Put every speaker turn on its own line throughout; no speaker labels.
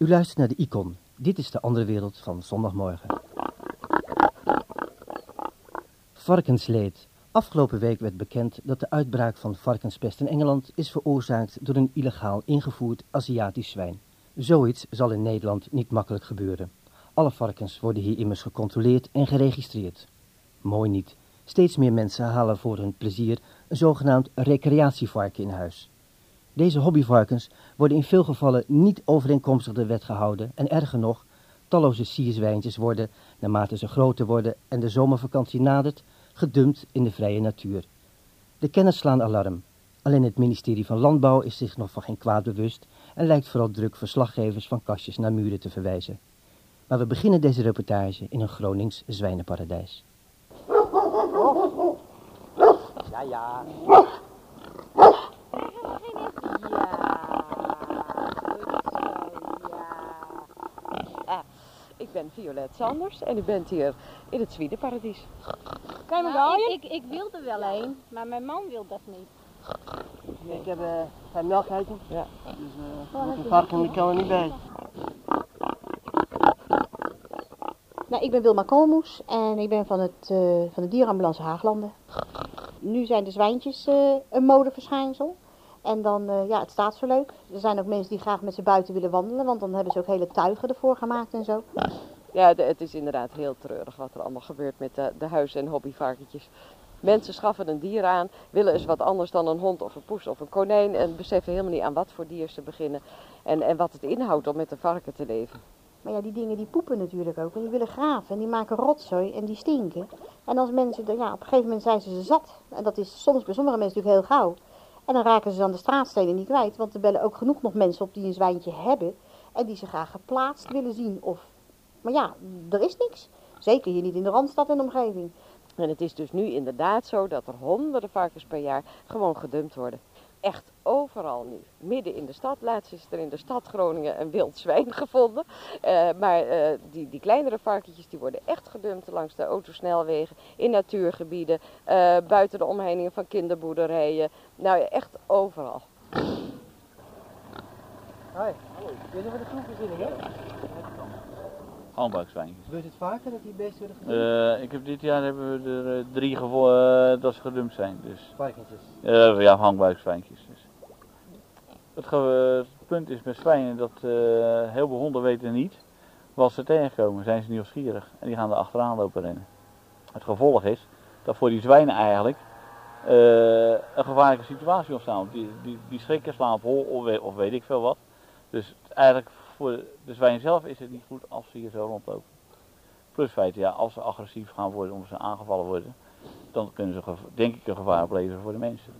U luistert naar de Icon. Dit is de andere wereld van zondagmorgen. Varkensleed. Afgelopen week werd bekend dat de uitbraak van varkenspest in Engeland is veroorzaakt door een illegaal ingevoerd Aziatisch zwijn. Zoiets zal in Nederland niet makkelijk gebeuren. Alle varkens worden hier immers gecontroleerd en geregistreerd. Mooi niet. Steeds meer mensen halen voor hun plezier een zogenaamd recreatievarken in huis. Deze hobbyvarkens worden in veel gevallen niet overeenkomstig de wet gehouden en erger nog, talloze sierswijntjes worden, naarmate ze groter worden en de zomervakantie nadert, gedumpt in de vrije natuur. De kenners slaan alarm. Alleen het ministerie van Landbouw is zich nog van geen kwaad bewust en lijkt vooral druk verslaggevers van kastjes naar muren te verwijzen. Maar we beginnen deze reportage in een Gronings zwijnenparadijs.
Ja, ja.
Ik ben Violet Sanders en u bent hier in het Zwiedenparadies.
Kan je me
Nou, ik, ik, ik wil er wel een, maar mijn man wil dat niet.
Ik heb uh, geen.
Ja.
Dus uh, een varken die kan er niet bij.
Nou, ik ben Wilma Koolmoes en ik ben van, het, uh, van de dierenambulance Haaglanden. Nu zijn de zwijntjes uh, een modeverschijnsel. En dan, uh, ja, het staat zo leuk. Er zijn ook mensen die graag met ze buiten willen wandelen, want dan hebben ze ook hele tuigen ervoor gemaakt en zo.
Ja, het is inderdaad heel treurig wat er allemaal gebeurt met de, de huis- en hobbyvarkentjes. Mensen schaffen een dier aan, willen eens wat anders dan een hond of een poes of een konijn en beseffen helemaal niet aan wat voor dier ze beginnen en, en wat het inhoudt om met een varken te leven.
Maar ja, die dingen die poepen natuurlijk ook en die willen graven en die maken rotzooi en die stinken. En als mensen, ja, op een gegeven moment zijn ze ze zat. En dat is soms bij sommige mensen natuurlijk heel gauw. En dan raken ze aan de straatstenen niet kwijt, want er bellen ook genoeg nog mensen op die een zwijntje hebben en die ze graag geplaatst willen zien. Of... Maar ja, er is niks. Zeker hier niet in de Randstad en de omgeving.
En het is dus nu inderdaad zo dat er honderden varkens per jaar gewoon gedumpt worden. Echt overal nu. Midden in de stad. Laatst is er in de stad Groningen een wild zwijn gevonden. Uh, maar uh, die, die kleinere varkentjes die worden echt gedumpt langs de autosnelwegen. In natuurgebieden. Uh, buiten de omheiningen van kinderboerderijen. Nou ja, echt overal.
Hoi, hallo. Jullie hebben de proefvoorziening, hè?
Handbuikzwijntjes.
Gebeurt het vaker dat die beesten worden gedumpt?
Uh, ik heb dit jaar hebben we er uh, drie gevonden uh, dat ze gedumpt zijn. Dus.
Varkentjes?
ja, hangbuikzwijntjes. Dus. Het, het, punt is met zwijnen dat heel veel honden weten niet wat ze tegenkomen. Zijn ze nieuwsgierig en die gaan er achteraan lopen rennen. Het gevolg is dat voor die zwijnen eigenlijk een gevaarlijke situatie ontstaat. Want die, die, die schrikken slaan vol of, of weet ik veel wat. Dus eigenlijk voor de zwijn zelf is het niet goed als ze hier zo rondlopen. Plus feit, ja, als ze agressief gaan worden omdat ze aangevallen worden, dan kunnen ze denk ik een gevaar opleveren voor de mensen.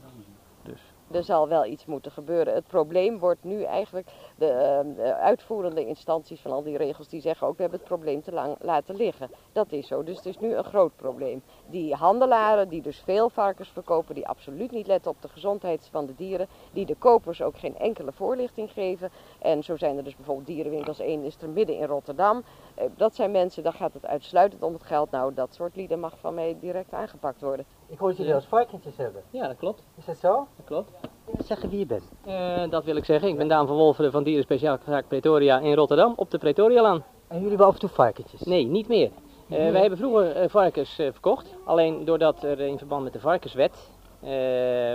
Dus.
Er zal wel iets moeten gebeuren. Het probleem wordt nu eigenlijk de, uh, de, uitvoerende instanties van al die regels die zeggen ook we hebben het probleem te lang laten liggen. Dat is zo. Dus het is nu een groot probleem. Die handelaren die dus veel varkens verkopen, die absoluut niet letten op de gezondheid van de dieren, die de kopers ook geen enkele voorlichting geven. En zo zijn er dus bijvoorbeeld dierenwinkels, één is er midden in Rotterdam. Uh, dat zijn mensen, daar gaat het uitsluitend om het geld. Nou, dat soort lieden mag van mij direct aangepakt worden.
Ik hoor dat jullie als varkentjes hebben.
Ja, dat klopt.
Is dat zo?
Dat klopt.
Zeg wie je bent.
Uh, dat wil ik zeggen. Ik ben Daan van Wolferen van Dieren Speciaalzaak Pretoria in Rotterdam op de Pretorialaan.
En jullie hebben af en toe varkentjes?
Nee, niet meer. Uh, wij hebben vroeger uh, varkens verkocht. Alleen doordat er in verband met de varkenswet,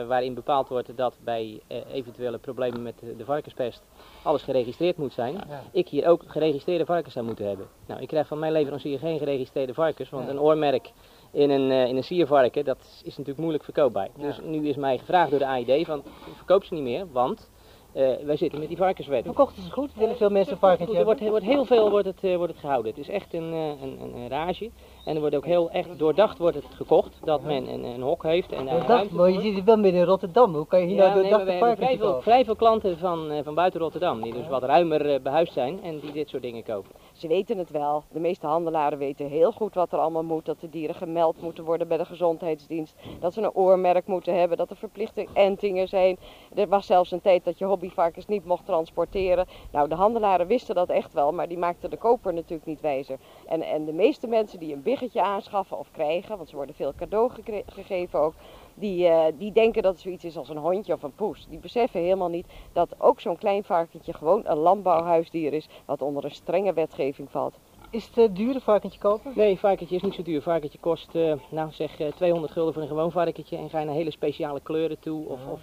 waarin bepaald wordt dat bij eventuele problemen met de, de varkenspest alles geregistreerd moet zijn, ja. ik hier ook geregistreerde varkens zou moeten hebben. Nou, ik krijg van mijn leverancier geen geregistreerde varkens, want een oormerk in een, uh, in een siervarken, dat is natuurlijk moeilijk verkoopbaar. Dus nu is mij gevraagd door de AID van, verkoop ze niet meer, want wij zitten met die varkenswet.
Verkochten ze goed? Willen veel mensen een varkentje
Er wordt, wordt heel veel wordt het, uh, wordt het gehouden. Het is echt een, een, een, een rage. En er wordt ook heel echt doordacht wordt het gekocht dat men een, een hok heeft. En
doordacht, maar je ziet het wel midden in Rotterdam. Hoe kan je hier
ja,
nou doordacht
nee, hebben vrij
varkentje
veel, vrij veel klanten van, van buiten Rotterdam. Die dus wat ruimer behuisd zijn en die dit soort dingen kopen.
Ze weten het wel. De meeste handelaren weten heel goed wat er allemaal moet. Dat de dieren gemeld moeten worden bij de gezondheidsdienst. Dat ze een oormerk moeten hebben. Dat er verplichte entingen zijn. Er was zelfs een tijd dat je hobbyvarkens niet mocht transporteren. Nou, de handelaren wisten dat echt wel. Maar die maakten de koper natuurlijk niet wijzer. En, en de meeste mensen die een biggetje aanschaffen of krijgen. Want ze worden veel cadeau ge gegeven ook. Die, eh, die denken dat het zoiets is als een hondje of een poes. Die beseffen helemaal niet dat ook zo'n klein varkentje gewoon een landbouwhuisdier is, wat onder een strenge wetgeving valt.
Is het uh, duur een varkentje kopen?
Nee, varkentje is niet zo duur. Varkentje kost, uh, nou zeg, uh, 200 gulden voor een gewoon varkentje. En ga je naar hele speciale kleuren toe, of, of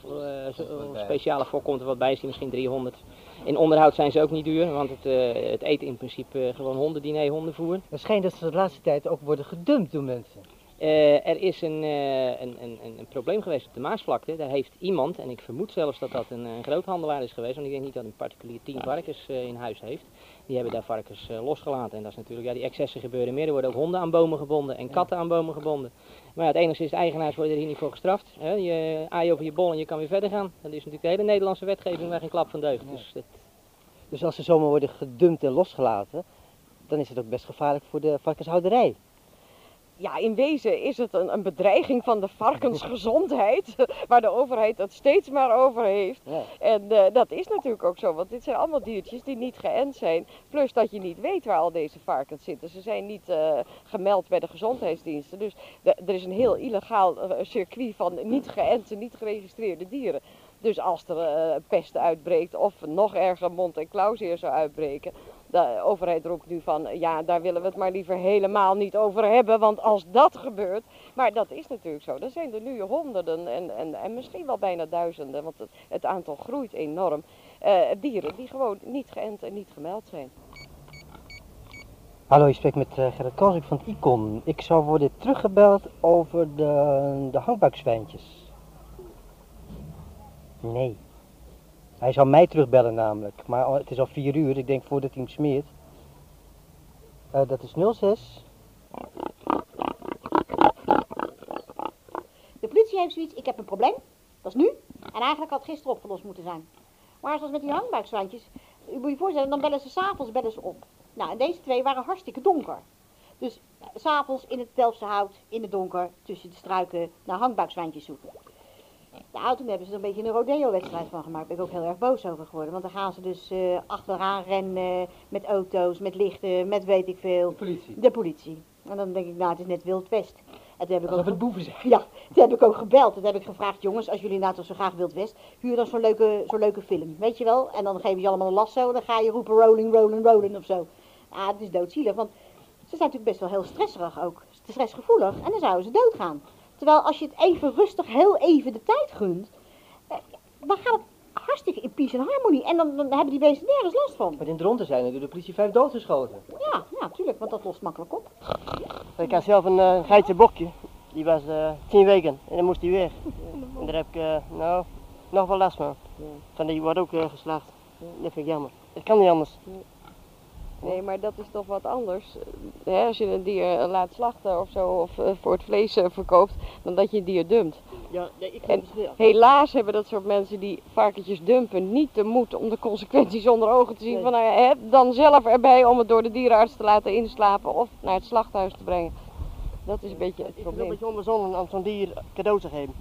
speciale voorkomt er wat bij, is die misschien 300. In onderhoud zijn ze ook niet duur, want het, het eten in principe gewoon hondendiner, hondenvoer.
Het schijnt dat ze de laatste tijd ook worden gedumpt door mensen.
Uh, er is een, uh, een, een, een, probleem geweest op de Maasvlakte. Daar heeft iemand, en ik vermoed zelfs dat dat een, een groothandelaar is geweest, want ik denk niet dat een particulier tien varkens uh, in huis heeft. Die hebben daar varkens losgelaten. En dat is natuurlijk, ja, die excessen gebeuren meer. Er worden ook honden aan bomen gebonden en katten aan bomen gebonden. Maar ja, het enige is, de eigenaars worden er hier niet voor gestraft. Hè? Je aai over je bol en je kan weer verder gaan. Dat is natuurlijk de hele Nederlandse wetgeving waar geen klap van deugt. Dus,
dus als ze zomaar worden gedumpt en losgelaten, dan is het ook best gevaarlijk voor de varkenshouderij
ja, in wezen is het een, een bedreiging van de varkensgezondheid, waar de overheid het steeds maar over heeft. Ja. En uh, dat is natuurlijk ook zo, want dit zijn allemaal diertjes die niet geënt zijn. Plus dat je niet weet waar al deze varkens zitten. Ze zijn niet uh, gemeld bij de gezondheidsdiensten. Dus de, er is een heel illegaal uh, circuit van niet geënte, niet geregistreerde dieren. Dus als er pest uitbreekt of nog erger mond- en klauwzeer zou uitbreken, de overheid roept nu van, ja, daar willen we het maar liever helemaal niet over hebben, want als dat gebeurt, maar dat is natuurlijk zo. Er zijn er nu honderden en, en, en misschien wel bijna duizenden, want het, het aantal groeit enorm, uh, dieren die gewoon niet geënt en niet gemeld zijn.
Hallo, je spreekt met uh, Gerrit Kalsik van het ICON. Ik zou worden teruggebeld over de, de hangbuikzwijntjes. Nee. Hij zou mij terugbellen namelijk. Maar het is al vier uur, ik denk voordat hij hem smeert. Uh, dat is 06.
De politie heeft zoiets, ik heb een probleem. Dat is nu. En eigenlijk had het gisteren opgelost moeten zijn. Maar zoals met die hangbuikzwijntjes, u moet je voorstellen, dan bellen ze s'avonds bellen ze op. Nou, en deze twee waren hartstikke donker. Dus s'avonds in het Delftse hout, in het donker, tussen de struiken, naar hangbuikzwijntjes zoeken. Nou, toen hebben ze er een beetje een rodeo-wedstrijd van gemaakt. Daar ben ik ook heel erg boos over geworden. Want dan gaan ze dus uh, achteraan rennen met auto's, met lichten, met weet ik veel.
De politie?
De politie. En dan denk ik, nou, het is net Wild West.
En toen heb ik ook het boeven zijn.
Ja, toen heb ik ook gebeld. Toen heb ik gevraagd, jongens, als jullie nou toch zo graag Wild West, huur dan zo'n leuke, zo'n leuke film. Weet je wel? En dan geven je allemaal een lasso en dan ga je roepen rolling, rolling, rolling of zo. Ah, het is doodzielig, want ze zijn natuurlijk best wel heel stresserig ook. Stressgevoelig. En dan zouden ze doodgaan. Terwijl als je het even rustig, heel even de tijd gunt, eh, dan gaat het hartstikke in peace en harmonie. En dan, dan hebben die beesten nergens last van.
Maar in Dronten zijn er door de politie vijf doodgeschoten.
Ja, ja, tuurlijk, want dat lost makkelijk op.
Ik had zelf een uh, geitje bokje. Die was uh, tien weken en dan moest hij weg. En daar heb ik uh, nou, nog wel last van. Van die wordt ook geslacht. Dat vind ik jammer. Het kan niet anders.
Nee, maar dat is toch wat anders. Hè, als je een dier laat slachten of zo, of uh, voor het vlees uh, verkoopt, dan dat je een dier dumpt.
Ja, nee, ik
en helaas hebben dat soort mensen die varkentjes dumpen niet de moed om de consequenties onder ogen te zien. Nee. Van, nou ja, dan zelf erbij om het door de dierenarts te laten inslapen of naar het slachthuis te brengen. Dat is een beetje het
ik
probleem.
Het is een beetje onbezonnen om zo'n dier cadeau te geven.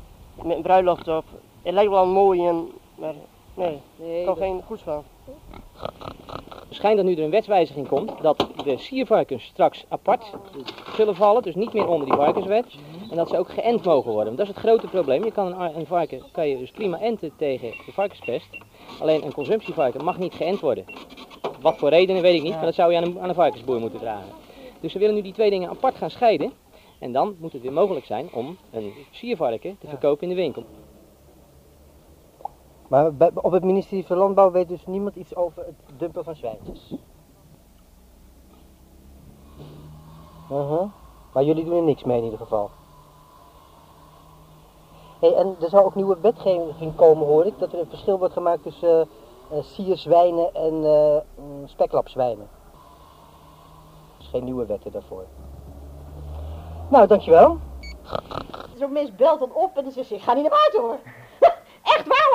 Met een bruiloft op. Het lijkt wel mooi, en, maar nee, nee kan dat... geen goeds van.
Schijnt dat nu er een wetswijziging komt dat de siervarkens straks apart zullen vallen, dus niet meer onder die varkenswet. En dat ze ook geënt mogen worden. Want dat is het grote probleem. Je kan een, een varken kan je dus prima enten tegen de varkenspest. Alleen een consumptievarken mag niet geënt worden. Wat voor redenen weet ik niet, maar dat zou je aan een, aan een varkensboer moeten dragen. Dus we willen nu die twee dingen apart gaan scheiden. En dan moet het weer mogelijk zijn om een siervarken te verkopen in de winkel.
Maar op het ministerie van Landbouw weet dus niemand iets over het dumpen van zwijntjes. Uh -huh. Maar jullie doen er niks mee in ieder geval. Hey, en er zou ook nieuwe wetgeving komen hoor ik, dat er een verschil wordt gemaakt tussen uh, uh, sierzwijnen en uh, speklapzwijnen. Is geen nieuwe wetten daarvoor. Nou, dankjewel.
Zo'n mens belt dan op en dan zegt ze, ik ga niet naar buiten hoor.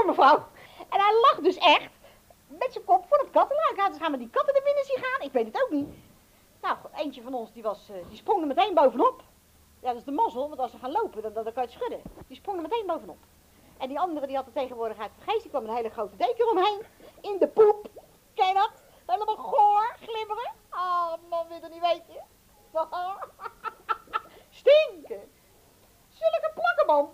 Mevrouw. En hij lag dus echt met zijn kop voor het kattenluik. Ze gaan met die katten naar binnen zien gaan. Ik weet het ook niet. Nou, eentje van ons die, was, die sprong er meteen bovenop. Ja, dat is de mazzel, want als ze gaan lopen, dan, dan, kan je het schudden. Die sprong er meteen bovenop. En die andere die had de tegenwoordigheid vergeest. Die kwam een hele grote deken omheen. In de poep. Ken je dat? Helemaal goor, glibberen. Ah, oh, man, wil je niet weten. Stinken. Zulke plakken, man.